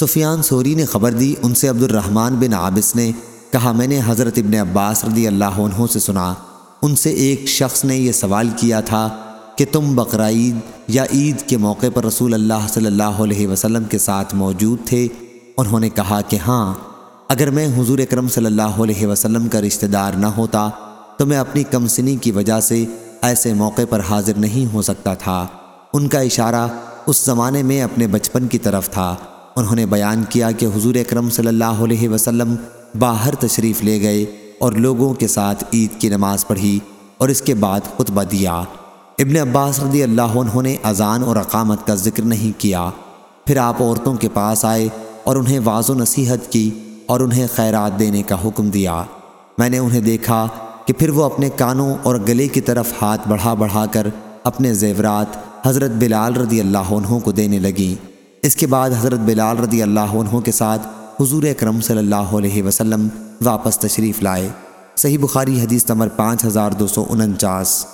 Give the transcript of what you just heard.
سفیان sorry نے خبر دی، ان سے عبد الرحمن بن عابس نے کہا، میں نے حضرت ابن عباس رضی اللہ عنہ سے سنا، ان سے ایک شخص نے یہ سوال کیا تھا کہ تم بقرعید یا عید کے موقع پر رسول اللہ صلی اللہ علیہ وسلم کے ساتھ موجود تھے؟ انہوں نے کہا کہ ہاں اگر میں حضور اکرم صلی اللہ علیہ وسلم کا رشتہ دار نہ ہوتا، تو میں اپنی کمسنی کی وجہ سے ایسے موقع پر حاضر نہیں ہو سکتا تھا۔ ان کا اشارہ اس زمانے میں اپنے بچپن کی طرف تھا۔ انہوں نے بیان کیا کہ حضور اکرم صلی اللہ علیہ وسلم باہر تشریف لے گئے اور لوگوں کے ساتھ عید کی نماز پڑھی اور اس کے بعد خطبہ دیا۔ ابن عباس رضی اللہ عنہ نے اذان اور اقامت کا ذکر نہیں کیا۔ پھر آپ عورتوں کے پاس آئے اور انہیں واض و نصیحت کی اور انہیں خیرات دینے کا حکم دیا۔ میں نے انہیں دیکھا کہ پھر وہ اپنے کانوں اور گلے کی طرف ہاتھ بڑھا بڑھا کر اپنے زیورات حضرت بلال رضی اللہ عنہ کو دینے لگیں۔ اس کے بعد حضرت بلال رضی اللہ عنہ کے ساتھ حضور اکرم صلی اللہ علیہ وسلم واپس تشریف لائے۔ صحیح بخاری حدیث نمبر پانچ ہزار دو سو انچاس۔